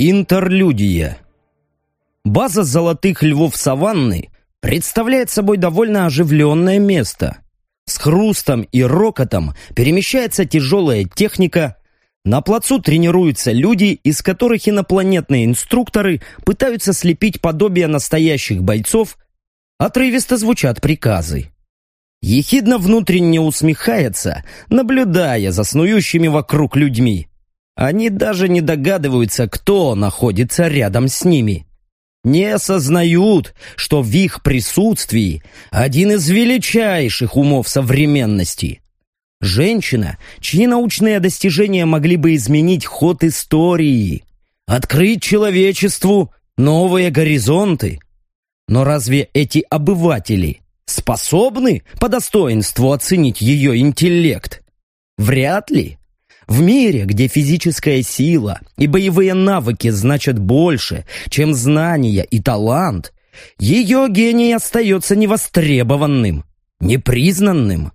Интерлюдия. База золотых львов саванны представляет собой довольно оживленное место. С хрустом и рокотом перемещается тяжелая техника, на плацу тренируются люди, из которых инопланетные инструкторы пытаются слепить подобие настоящих бойцов, отрывисто звучат приказы. Ехидно внутренне усмехается, наблюдая за снующими вокруг людьми. Они даже не догадываются, кто находится рядом с ними. Не осознают, что в их присутствии один из величайших умов современности. Женщина, чьи научные достижения могли бы изменить ход истории, открыть человечеству новые горизонты. Но разве эти обыватели способны по достоинству оценить ее интеллект? Вряд ли. В мире, где физическая сила и боевые навыки значат больше, чем знания и талант, ее гений остается невостребованным, непризнанным.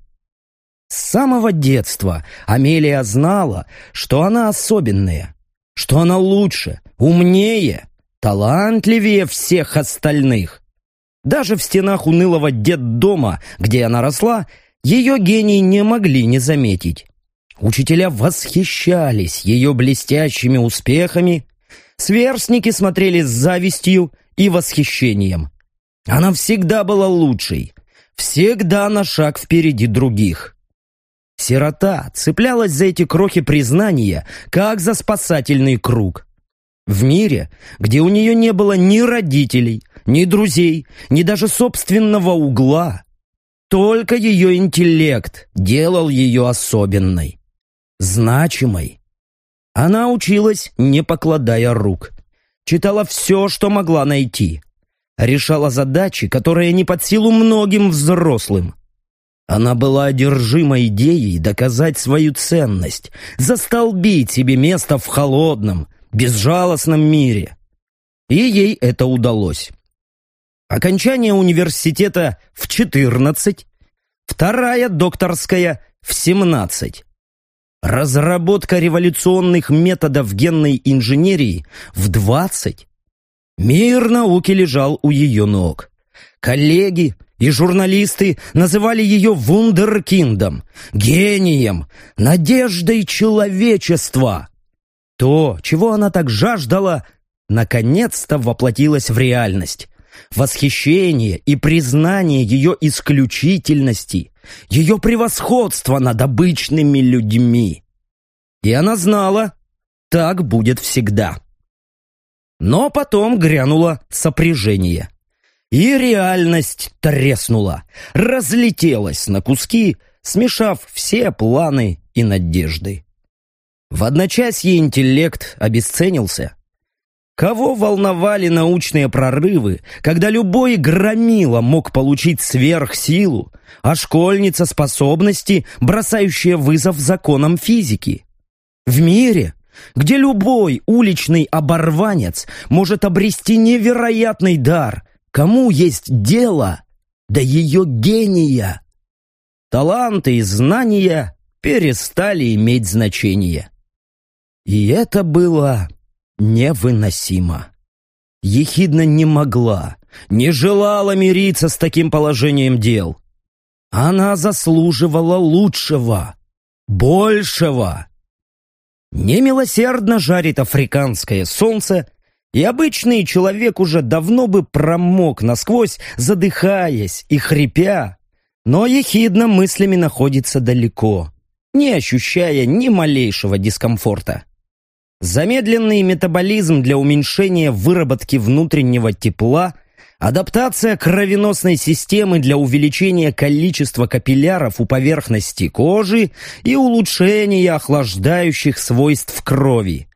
С самого детства Амелия знала, что она особенная, что она лучше, умнее, талантливее всех остальных. Даже в стенах унылого детдома, где она росла, ее гений не могли не заметить. Учителя восхищались ее блестящими успехами, сверстники смотрели с завистью и восхищением. Она всегда была лучшей, всегда на шаг впереди других. Сирота цеплялась за эти крохи признания, как за спасательный круг. В мире, где у нее не было ни родителей, ни друзей, ни даже собственного угла, только ее интеллект делал ее особенной значимой. Она училась, не покладая рук. Читала все, что могла найти. Решала задачи, которые не под силу многим взрослым. Она была одержима идеей доказать свою ценность, застолбить себе место в холодном, безжалостном мире. И ей это удалось. Окончание университета в 14, вторая докторская в 17. Разработка революционных методов генной инженерии в 20. Мир науки лежал у ее ног. Коллеги и журналисты называли ее вундеркиндом, гением, надеждой человечества. То, чего она так жаждала, наконец-то воплотилось в реальность. Восхищение и признание ее исключительности, ее превосходство над обычными людьми. И она знала, так будет всегда. Но потом грянуло сопряжение. И реальность треснула, разлетелась на куски, смешав все планы и надежды. В одночасье интеллект обесценился. Кого волновали научные прорывы, когда любой громила мог получить сверхсилу, а школьница способности, бросающие вызов законам физики? В мире, где любой уличный оборванец может обрести невероятный дар, кому есть дело до ее гения? Таланты и знания перестали иметь значение. И это было невыносимо. Ехидна не могла, не желала мириться с таким положением дел. Она заслуживала лучшего, большего. Немилосердно жарит африканское солнце, и обычный человек уже давно бы промок насквозь, задыхаясь и хрипя, но ехидно мыслями находится далеко, не ощущая ни малейшего дискомфорта. Замедленный метаболизм для уменьшения выработки внутреннего тепла, адаптация кровеносной системы для увеличения количества капилляров у поверхности кожи и улучшения охлаждающих свойств крови.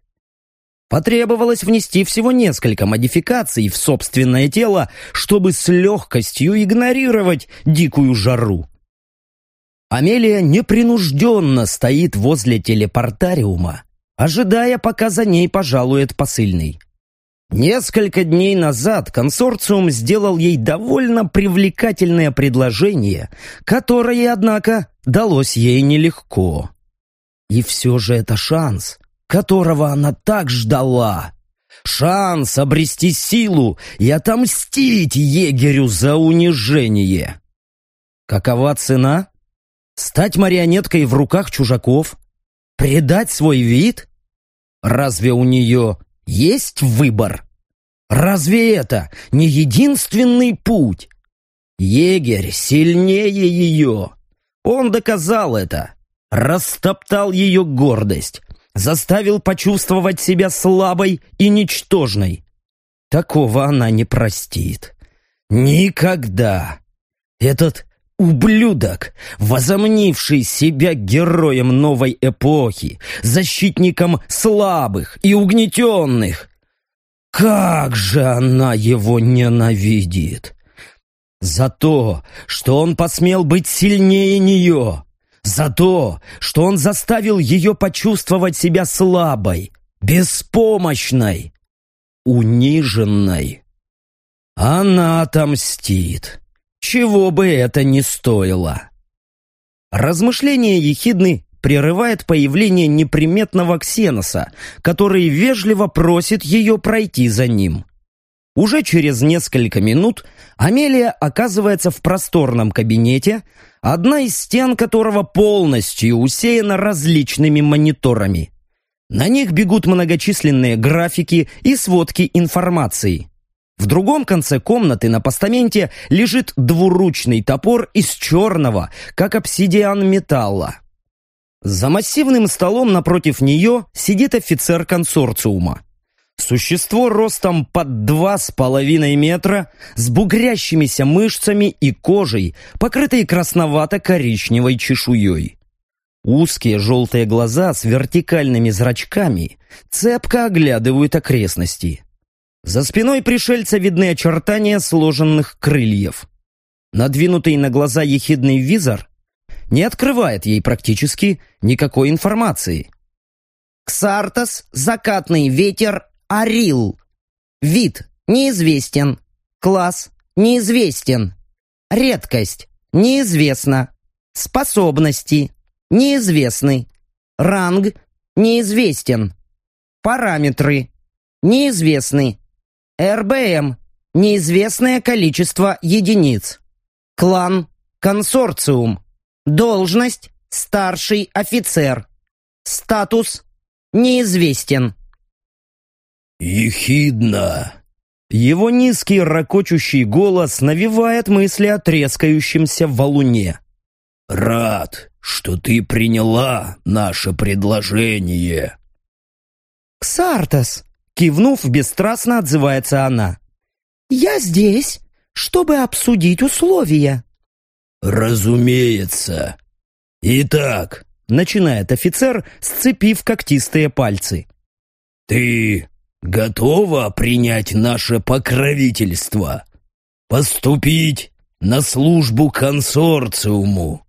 Потребовалось внести всего несколько модификаций в собственное тело, чтобы с легкостью игнорировать дикую жару. Амелия непринужденно стоит возле телепортариума, ожидая, пока за ней пожалует посыльный. Несколько дней назад консорциум сделал ей довольно привлекательное предложение, которое, однако, далось ей нелегко. И все же это шанс, которого она так ждала. шанс обрести силу и отомстить егерю за унижение. Какова цена? Стать марионеткой в руках чужаков? Предать свой вид? Разве у нее есть выбор? Разве это не единственный путь? Егерь сильнее ее. Он доказал это. Растоптал ее гордость. Заставил почувствовать себя слабой и ничтожной. Такого она не простит. Никогда. Этот ублюдок, возомнивший себя героем новой эпохи, защитником слабых и угнетенных. Как же она его ненавидит! За то, что он посмел быть сильнее нее. За то, что он заставил ее почувствовать себя слабой, беспомощной, униженной. Она отомстит, чего бы это ни стоило. Размышление ехидны прерывает появление неприметного ксеноса, который вежливо просит ее пройти за ним. Уже через несколько минут Амелия оказывается в просторном кабинете, одна из стен которого полностью усеяна различными мониторами. На них бегут многочисленные графики и сводки информации. В другом конце комнаты на постаменте лежит двуручный топор из черного, как обсидиан металла. За массивным столом напротив нее сидит офицер консорциума. Существо ростом под два с половиной метра, с бугрящимися мышцами и кожей, покрытой красновато-коричневой чешуей. Узкие желтые глаза с вертикальными зрачками цепко оглядывают окрестности. За спиной пришельца видны очертания сложенных крыльев. Надвинутый на глаза ехидный визор не открывает ей практически никакой информации. «Ксартос, закатный ветер, Арил. Вид неизвестен. Класс неизвестен. Редкость неизвестна. Способности неизвестны. Ранг неизвестен. Параметры неизвестны. РБМ неизвестное количество единиц. Клан консорциум. Должность старший офицер. Статус неизвестен. «Ехидно!» Его низкий ракочущий голос навевает мысли о трескающемся валуне. «Рад, что ты приняла наше предложение!» «Ксартас!» — кивнув, бесстрастно отзывается она. «Я здесь, чтобы обсудить условия». «Разумеется. Итак», — начинает офицер, сцепив когтистые пальцы. «Ты готова принять наше покровительство, поступить на службу консорциуму?»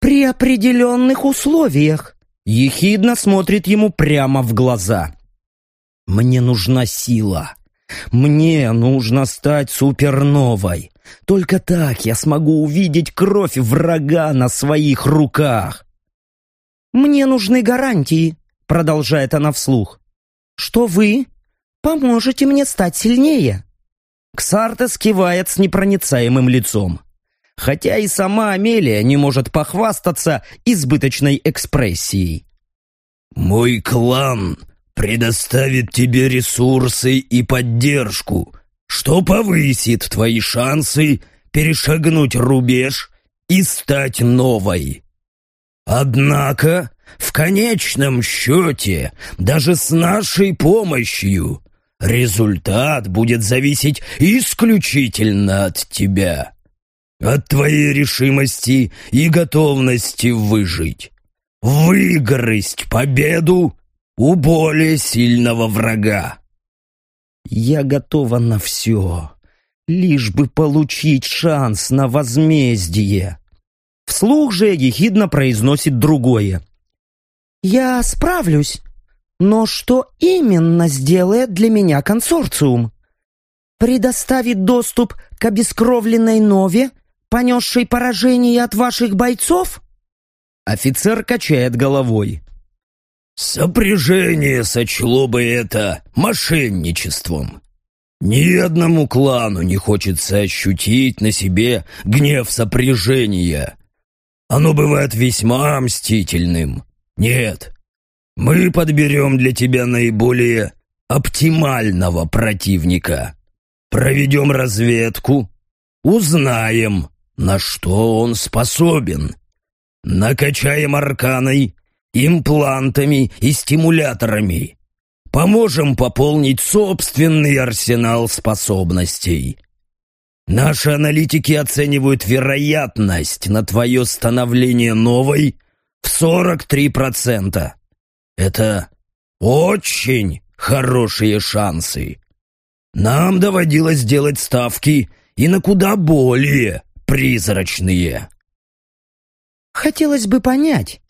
«При определенных условиях», — ехидно смотрит ему прямо в глаза. «Мне нужна сила. Мне нужно стать суперновой. Только так я смогу увидеть кровь врага на своих руках». «Мне нужны гарантии», — продолжает она вслух что вы поможете мне стать сильнее». Ксартес кивает с непроницаемым лицом. Хотя и сама Амелия не может похвастаться избыточной экспрессией. «Мой клан предоставит тебе ресурсы и поддержку, что повысит твои шансы перешагнуть рубеж и стать новой. Однако в конечном счете, даже с нашей помощью, результат будет зависеть исключительно от тебя, от твоей решимости и готовности выжить, выгрызть победу у более сильного врага. Я готова на все, лишь бы получить шанс на возмездие. Вслух же ехидно произносит другое. «Я справлюсь. Но что именно сделает для меня консорциум? Предоставит доступ к обескровленной нове, понесшей поражение от ваших бойцов?» Офицер качает головой. Сопряжение сочло бы это мошенничеством. Ни одному клану не хочется ощутить на себе гнев сопряжения. Оно бывает весьма мстительным. Нет, мы подберем для тебя наиболее оптимального противника. Проведем разведку, узнаем, на что он способен. Накачаем арканой, имплантами и стимуляторами. Поможем пополнить собственный арсенал способностей. Наши аналитики оценивают вероятность на твое становление новой в 43%. Это очень хорошие шансы. Нам доводилось делать ставки и на куда более призрачные. Хотелось бы понять,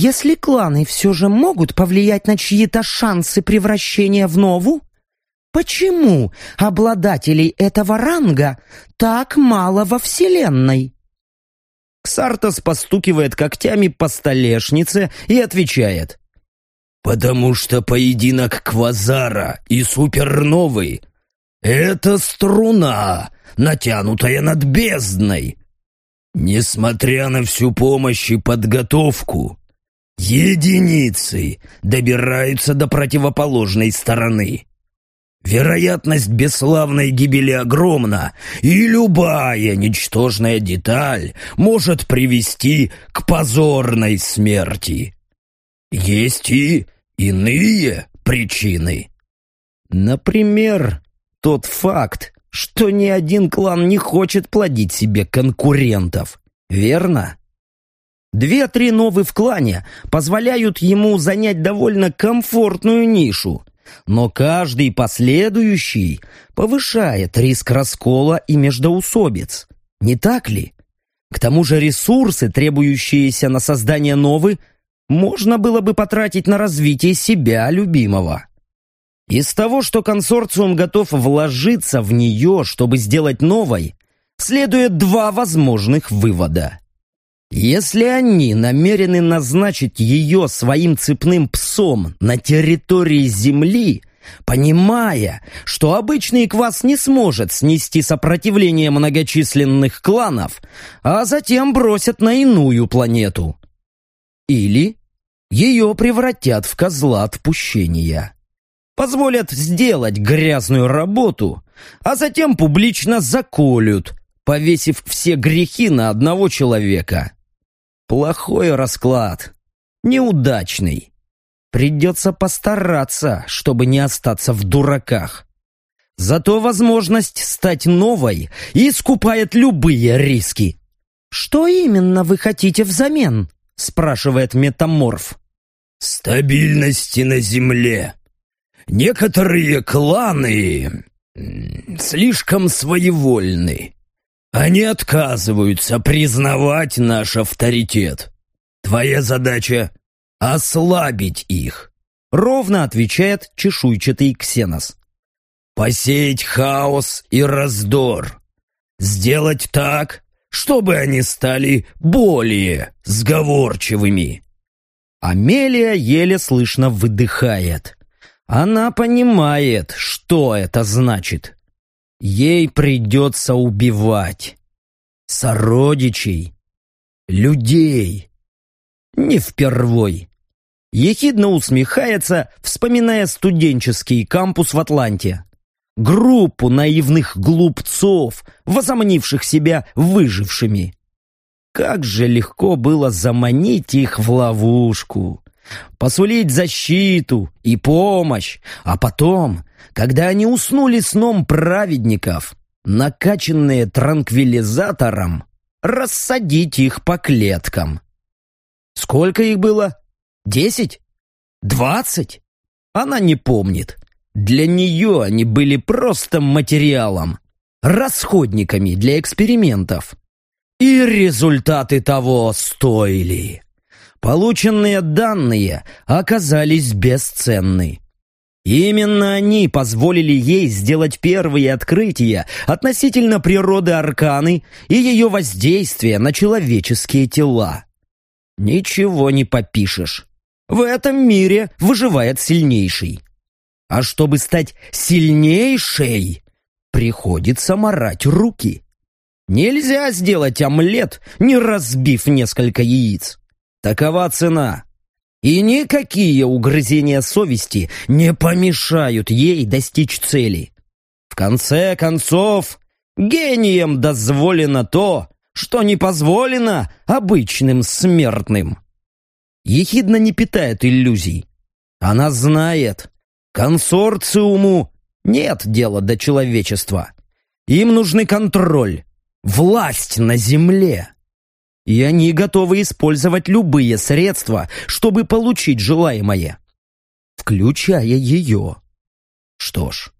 если кланы все же могут повлиять на чьи-то шансы превращения в нову, почему обладателей этого ранга так мало во Вселенной? Ксартос постукивает когтями по столешнице и отвечает. «Потому что поединок Квазара и Суперновой — это струна, натянутая над бездной. Несмотря на всю помощь и подготовку, единицы добираются до противоположной стороны. Вероятность бесславной гибели огромна, и любая ничтожная деталь может привести к позорной смерти. Есть и иные причины. Например, тот факт, что ни один клан не хочет плодить себе конкурентов, верно? Две-три новые в клане позволяют ему занять довольно комфортную нишу, но каждый последующий повышает риск раскола и междоусобиц, не так ли? К тому же ресурсы, требующиеся на создание новой, можно было бы потратить на развитие себя любимого. Из того, что консорциум готов вложиться в нее, чтобы сделать новой, следует два возможных вывода. Если они намерены назначить ее своим цепным псом на территории Земли, понимая, что обычный квас не сможет снести сопротивление многочисленных кланов, а затем бросят на иную планету. Или ее превратят в козла отпущения. Позволят сделать грязную работу, а затем публично заколют, повесив все грехи на одного человека. Плохой расклад. Неудачный. Придется постараться, чтобы не остаться в дураках. Зато возможность стать новой искупает любые риски. «Что именно вы хотите взамен?» спрашивает метаморф. «Стабильности на земле. Некоторые кланы слишком своевольны. Они отказываются признавать наш авторитет. Твоя задача — ослабить их», — ровно отвечает чешуйчатый Ксенос. «Посеять хаос и раздор. Сделать так, чтобы они стали более сговорчивыми. Амелия еле слышно выдыхает. Она понимает, что это значит. Ей придется убивать. Сородичей. Людей. Не впервой. Ехидно усмехается, вспоминая студенческий кампус в Атланте группу наивных глупцов, возомнивших себя выжившими. Как же легко было заманить их в ловушку, посулить защиту и помощь, а потом, когда они уснули сном праведников, накачанные транквилизатором, рассадить их по клеткам. Сколько их было? Десять? Двадцать? Она не помнит. Для нее они были просто материалом, расходниками для экспериментов. И результаты того стоили. Полученные данные оказались бесценны. Именно они позволили ей сделать первые открытия относительно природы Арканы и ее воздействия на человеческие тела. Ничего не попишешь. В этом мире выживает сильнейший. А чтобы стать сильнейшей, приходится морать руки. Нельзя сделать омлет, не разбив несколько яиц. Такова цена. И никакие угрызения совести не помешают ей достичь цели. В конце концов, гением дозволено то, что не позволено обычным смертным. Ехидна не питает иллюзий. Она знает, консорциуму нет дела до человечества. Им нужны контроль, власть на земле. И они готовы использовать любые средства, чтобы получить желаемое, включая ее. Что ж,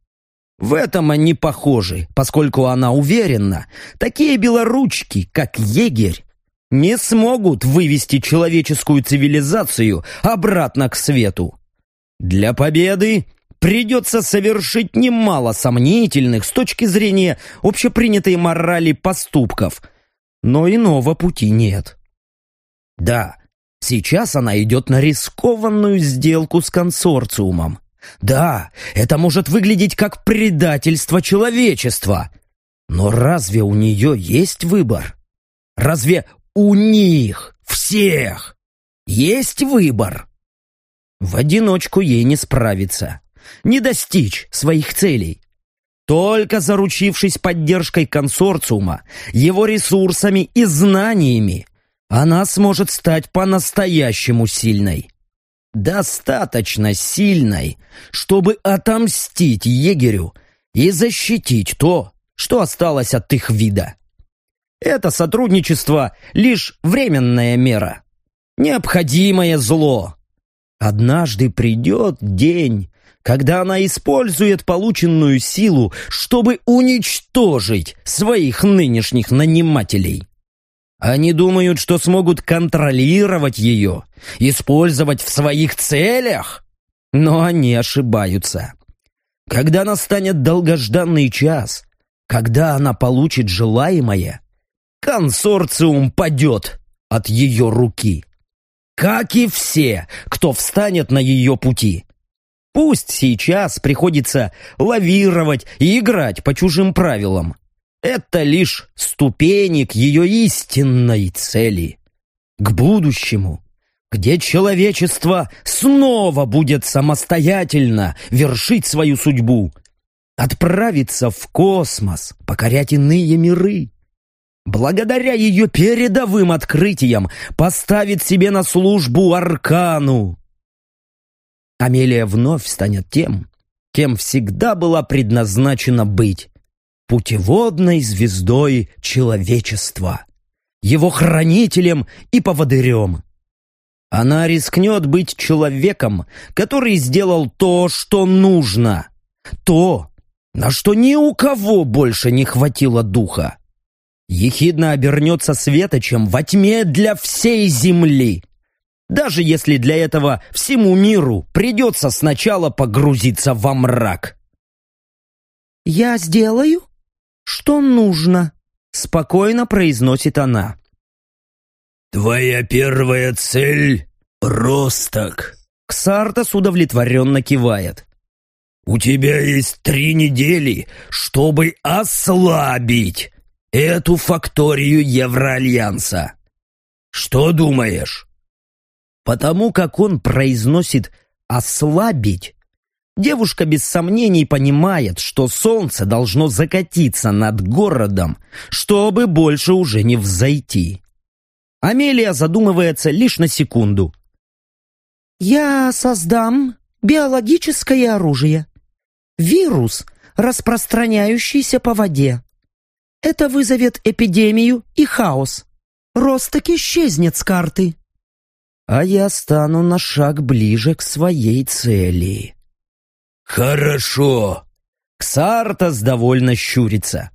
в этом они похожи, поскольку она уверена, такие белоручки, как егерь, не смогут вывести человеческую цивилизацию обратно к свету. Для победы придется совершить немало сомнительных с точки зрения общепринятой морали поступков, но иного пути нет. Да, сейчас она идет на рискованную сделку с консорциумом. Да, это может выглядеть как предательство человечества. Но разве у нее есть выбор? Разве у них, всех, есть выбор? В одиночку ей не справиться, не достичь своих целей. Только заручившись поддержкой консорциума, его ресурсами и знаниями, она сможет стать по-настоящему сильной достаточно сильной, чтобы отомстить егерю и защитить то, что осталось от их вида. Это сотрудничество — лишь временная мера, необходимое зло. Однажды придет день, когда она использует полученную силу, чтобы уничтожить своих нынешних нанимателей. Они думают, что смогут контролировать ее, использовать в своих целях. Но они ошибаются. Когда настанет долгожданный час, когда она получит желаемое, консорциум падет от ее руки. Как и все, кто встанет на ее пути. Пусть сейчас приходится лавировать и играть по чужим правилам. Это лишь ступени к ее истинной цели, к будущему, где человечество снова будет самостоятельно вершить свою судьбу, отправиться в космос, покорять иные миры. Благодаря ее передовым открытиям поставит себе на службу Аркану. Амелия вновь станет тем, кем всегда была предназначена быть путеводной звездой человечества, его хранителем и поводырем. Она рискнет быть человеком, который сделал то, что нужно, то, на что ни у кого больше не хватило духа. Ехидно обернется светочем во тьме для всей земли, даже если для этого всему миру придется сначала погрузиться во мрак. «Я сделаю что нужно», — спокойно произносит она. «Твоя первая цель — росток», — Ксартас удовлетворенно кивает. «У тебя есть три недели, чтобы ослабить эту факторию Евроальянса. Что думаешь?» Потому как он произносит «ослабить», Девушка без сомнений понимает, что солнце должно закатиться над городом, чтобы больше уже не взойти. Амелия задумывается лишь на секунду. «Я создам биологическое оружие. Вирус, распространяющийся по воде. Это вызовет эпидемию и хаос. Росток исчезнет с карты». «А я стану на шаг ближе к своей цели». «Хорошо!» Ксартас довольно щурится.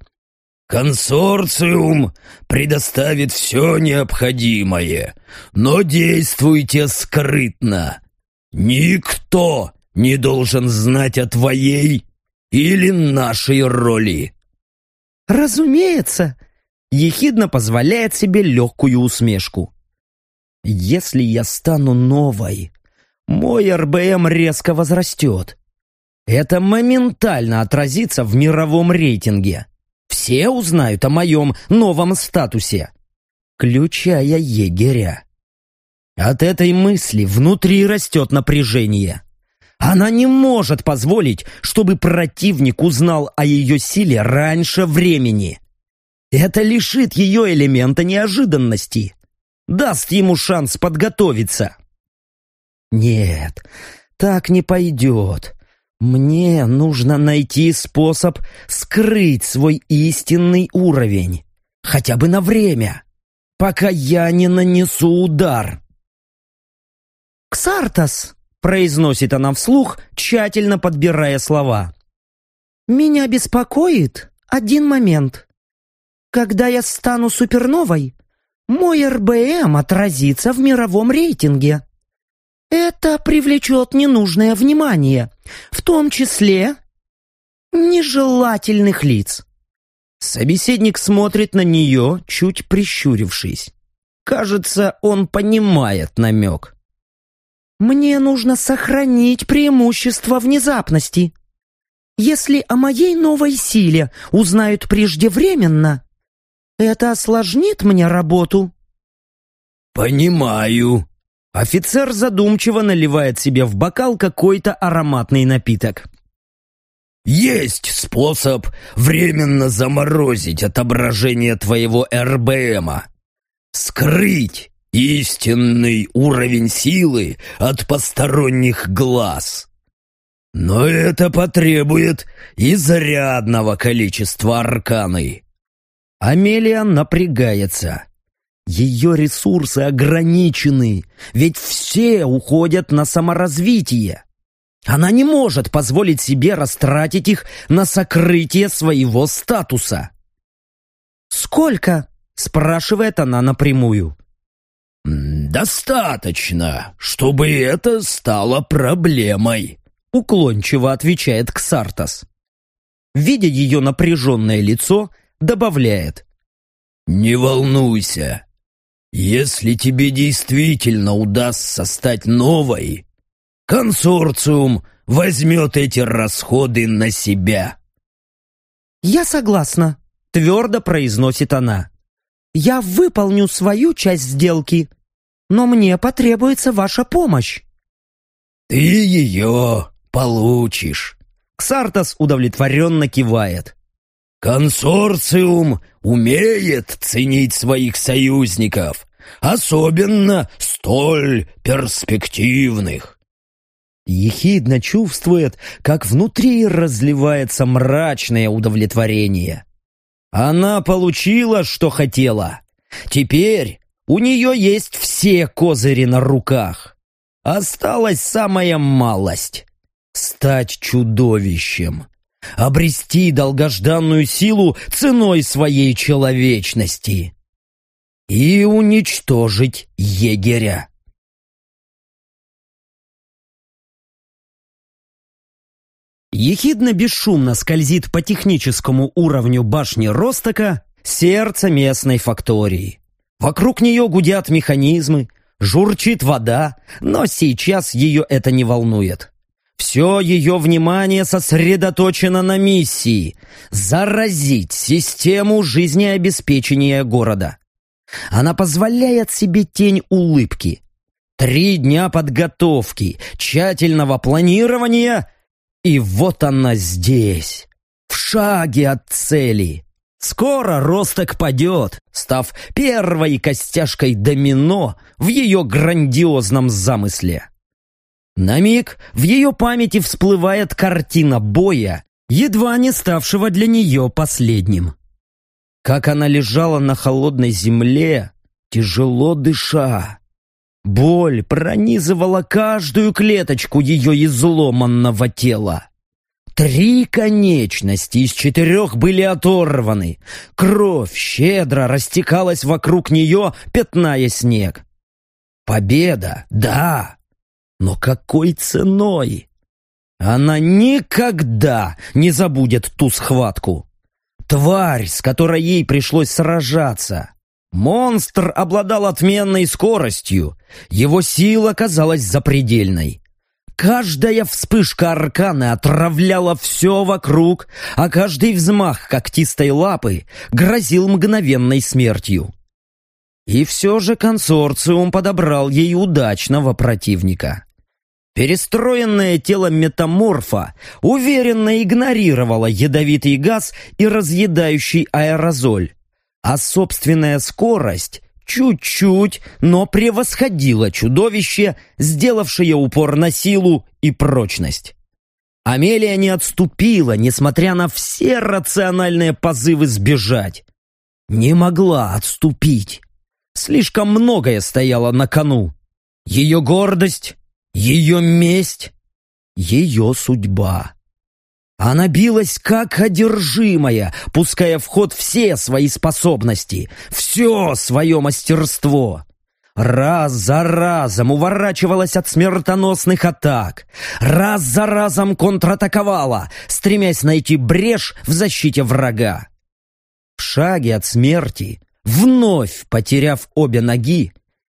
«Консорциум предоставит все необходимое, но действуйте скрытно. Никто не должен знать о твоей или нашей роли». «Разумеется!» Ехидно позволяет себе легкую усмешку. «Если я стану новой, мой РБМ резко возрастет. Это моментально отразится в мировом рейтинге. Все узнают о моем новом статусе, включая егеря. От этой мысли внутри растет напряжение. Она не может позволить, чтобы противник узнал о ее силе раньше времени. Это лишит ее элемента неожиданности. Даст ему шанс подготовиться. Нет, так не пойдет. Мне нужно найти способ скрыть свой истинный уровень. Хотя бы на время, пока я не нанесу удар. «Ксартас!» — произносит она вслух, тщательно подбирая слова. «Меня беспокоит один момент. Когда я стану суперновой, мой РБМ отразится в мировом рейтинге. Это привлечет ненужное внимание, в том числе нежелательных лиц. Собеседник смотрит на нее, чуть прищурившись. Кажется, он понимает намек. «Мне нужно сохранить преимущество внезапности. Если о моей новой силе узнают преждевременно, это осложнит мне работу». «Понимаю», Офицер задумчиво наливает себе в бокал какой-то ароматный напиток. «Есть способ временно заморозить отображение твоего РБМа. Скрыть истинный уровень силы от посторонних глаз. Но это потребует изрядного количества арканы». Амелия напрягается. Ее ресурсы ограничены, ведь все уходят на саморазвитие. Она не может позволить себе растратить их на сокрытие своего статуса. «Сколько?» — спрашивает она напрямую. «Достаточно, чтобы это стало проблемой», — уклончиво отвечает Ксартас. Видя ее напряженное лицо, добавляет. «Не волнуйся, если тебе действительно удастся стать новой, консорциум возьмет эти расходы на себя. «Я согласна», — твердо произносит она. «Я выполню свою часть сделки, но мне потребуется ваша помощь». «Ты ее получишь», — Ксартас удовлетворенно кивает. Консорциум умеет ценить своих союзников, особенно столь перспективных. Ехидно чувствует, как внутри разливается мрачное удовлетворение. Она получила, что хотела. Теперь у нее есть все козыри на руках. Осталась самая малость — стать чудовищем обрести долгожданную силу ценой своей человечности и уничтожить егеря. Ехидно бесшумно скользит по техническому уровню башни Ростока сердце местной фактории. Вокруг нее гудят механизмы, журчит вода, но сейчас ее это не волнует. Все ее внимание сосредоточено на миссии – заразить систему жизнеобеспечения города. Она позволяет себе тень улыбки. Три дня подготовки, тщательного планирования, и вот она здесь, в шаге от цели. Скоро Росток падет, став первой костяшкой домино в ее грандиозном замысле. На миг в ее памяти всплывает картина боя, едва не ставшего для нее последним. Как она лежала на холодной земле, тяжело дыша. Боль пронизывала каждую клеточку ее изломанного тела. Три конечности из четырех были оторваны. Кровь щедро растекалась вокруг нее, пятная снег. Победа, да, но какой ценой? Она никогда не забудет ту схватку. Тварь, с которой ей пришлось сражаться. Монстр обладал отменной скоростью, его сила казалась запредельной. Каждая вспышка арканы отравляла все вокруг, а каждый взмах когтистой лапы грозил мгновенной смертью. И все же консорциум подобрал ей удачного противника. Перестроенное тело метаморфа уверенно игнорировало ядовитый газ и разъедающий аэрозоль, а собственная скорость чуть-чуть, но превосходила чудовище, сделавшее упор на силу и прочность. Амелия не отступила, несмотря на все рациональные позывы сбежать. Не могла отступить. Слишком многое стояло на кону. Ее гордость, ее месть, ее судьба. Она билась как одержимая, пуская в ход все свои способности, все свое мастерство. Раз за разом уворачивалась от смертоносных атак, раз за разом контратаковала, стремясь найти брешь в защите врага. В шаге от смерти, вновь потеряв обе ноги,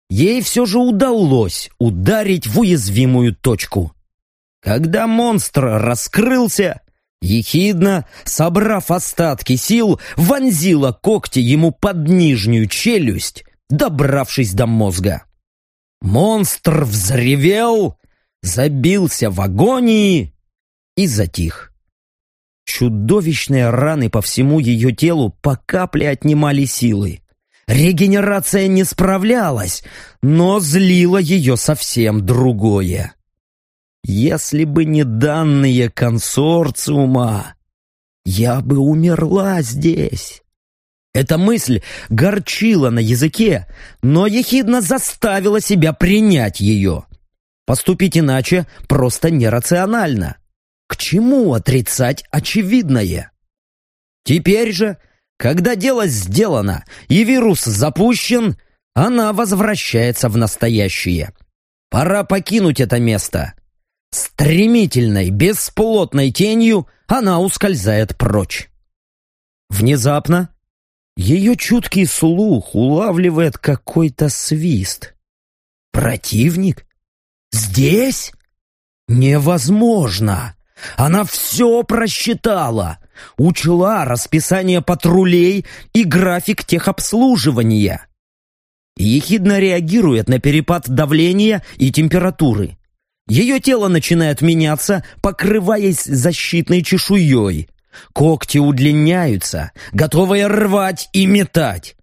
ей все же удалось ударить в уязвимую точку. Когда монстр раскрылся, Ехидно, собрав остатки сил, вонзила когти ему под нижнюю челюсть, добравшись до мозга. Монстр взревел, забился в агонии и затих. Чудовищные раны по всему ее телу по капле отнимали силы. Регенерация не справлялась, но злило ее совсем другое. Если бы не данные консорциума, я бы умерла здесь. Эта мысль горчила на языке, но ехидно заставила себя принять ее. Поступить иначе просто нерационально. К чему отрицать очевидное? Теперь же, когда дело сделано и вирус запущен, она возвращается в настоящее. Пора покинуть это место. Стремительной, бесплотной тенью она ускользает прочь. Внезапно ее чуткий слух улавливает какой-то свист. Противник? Здесь? Невозможно! Она все просчитала, учла расписание патрулей и график техобслуживания. Ехидно реагирует на перепад давления и температуры. Ее тело начинает меняться, покрываясь защитной чешуей. Когти удлиняются, готовые рвать и метать.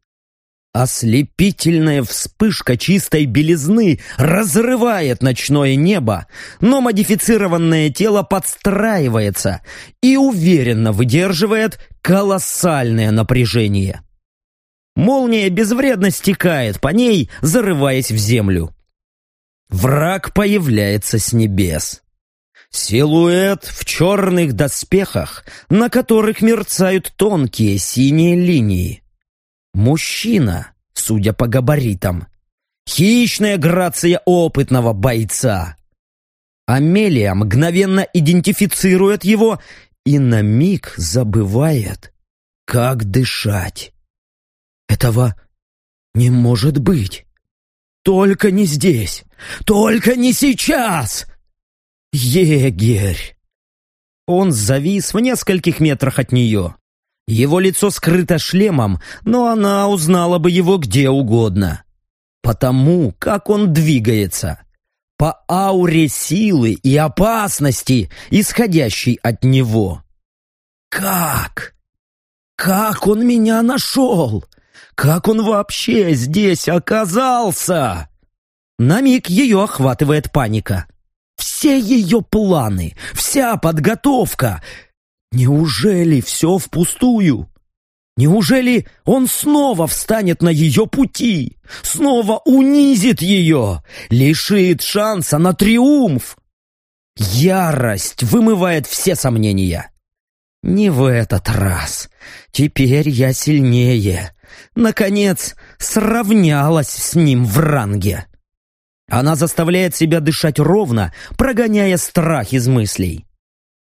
Ослепительная вспышка чистой белизны разрывает ночное небо, но модифицированное тело подстраивается и уверенно выдерживает колоссальное напряжение. Молния безвредно стекает по ней, зарываясь в землю. Враг появляется с небес. Силуэт в черных доспехах, на которых мерцают тонкие синие линии. Мужчина, судя по габаритам. Хищная грация опытного бойца. Амелия мгновенно идентифицирует его и на миг забывает, как дышать. Этого не может быть. Только не здесь! Только не сейчас! Егерь! Он завис в нескольких метрах от нее. Его лицо скрыто шлемом, но она узнала бы его где угодно. Потому, как он двигается. По ауре силы и опасности, исходящей от него. Как? Как он меня нашел? Как он вообще здесь оказался? На миг ее охватывает паника. Все ее планы, вся подготовка. Неужели все впустую? Неужели он снова встанет на ее пути? Снова унизит ее? Лишит шанса на триумф? Ярость вымывает все сомнения. Не в этот раз. Теперь я сильнее наконец, сравнялась с ним в ранге. Она заставляет себя дышать ровно, прогоняя страх из мыслей.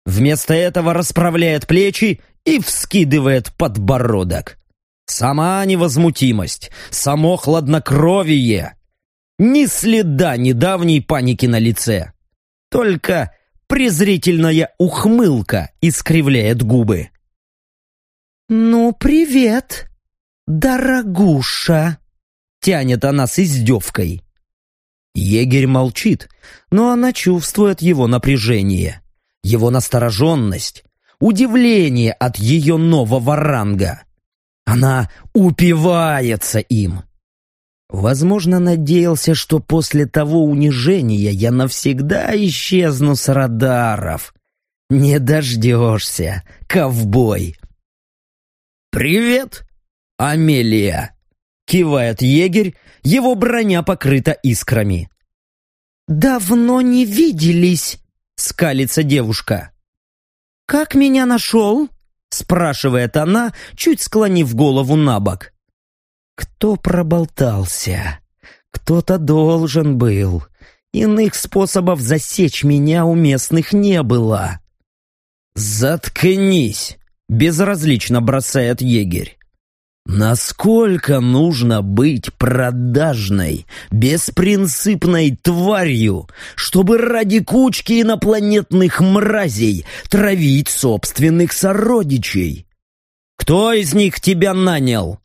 Вместо этого расправляет плечи и вскидывает подбородок. Сама невозмутимость, само хладнокровие. Ни следа недавней паники на лице. Только презрительная ухмылка искривляет губы. «Ну, привет, дорогуша!» Тянет она с издевкой. Егерь молчит, но она чувствует его напряжение, его настороженность, удивление от ее нового ранга. Она упивается им. Возможно, надеялся, что после того унижения я навсегда исчезну с радаров. Не дождешься, ковбой. «Привет, Амелия!» — кивает егерь, его броня покрыта искрами. «Давно не виделись!» — скалится девушка. «Как меня нашел?» — спрашивает она, чуть склонив голову на бок. Кто проболтался? Кто-то должен был. Иных способов засечь меня у местных не было. «Заткнись!» — безразлично бросает егерь. Насколько нужно быть продажной, беспринципной тварью, чтобы ради кучки инопланетных мразей травить собственных сородичей? Кто из них тебя нанял?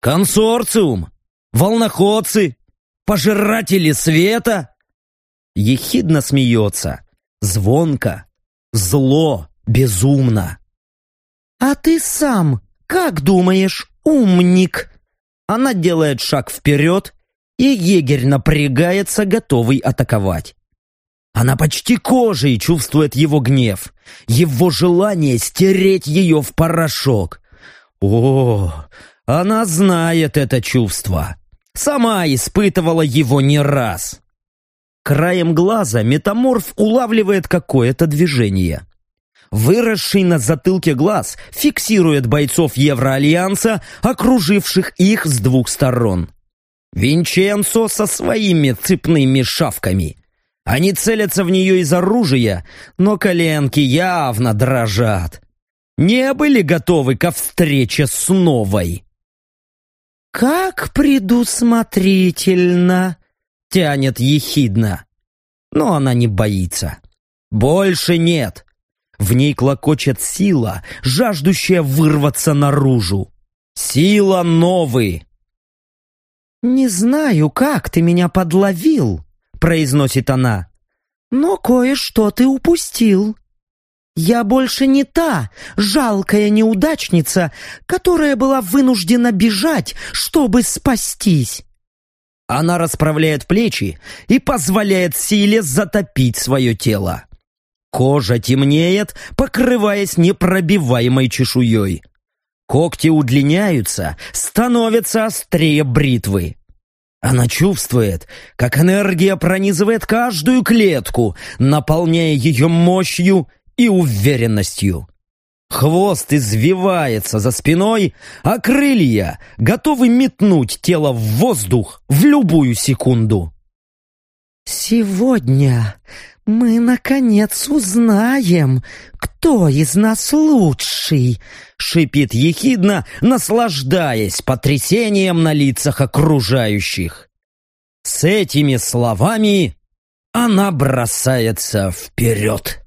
Консорциум? Волноходцы? Пожиратели света? Ехидно смеется, звонко, зло, безумно. «А ты сам как думаешь, умник?» Она делает шаг вперед, и егерь напрягается, готовый атаковать. Она почти кожей чувствует его гнев, его желание стереть ее в порошок. О, она знает это чувство. Сама испытывала его не раз. Краем глаза метаморф улавливает какое-то движение. Выросший на затылке глаз фиксирует бойцов Евроальянса, окруживших их с двух сторон. Винченцо со своими цепными шавками. Они целятся в нее из оружия, но коленки явно дрожат. Не были готовы ко встрече с новой. «Как предусмотрительно!» — тянет ехидно. Но она не боится. Больше нет. В ней клокочет сила, жаждущая вырваться наружу. Сила новый. «Не знаю, как ты меня подловил», — произносит она. «Но кое-что ты упустил. Я больше не та жалкая неудачница, которая была вынуждена бежать, чтобы спастись». Она расправляет плечи и позволяет силе затопить свое тело. Кожа темнеет, покрываясь непробиваемой чешуей. Когти удлиняются, становятся острее бритвы. Она чувствует, как энергия пронизывает каждую клетку, наполняя ее мощью и уверенностью. Хвост извивается за спиной, а крылья готовы метнуть тело в воздух в любую секунду. «Сегодня мы, наконец, узнаем, кто из нас лучший!» — шипит ехидно, наслаждаясь потрясением на лицах окружающих. С этими словами она бросается вперед.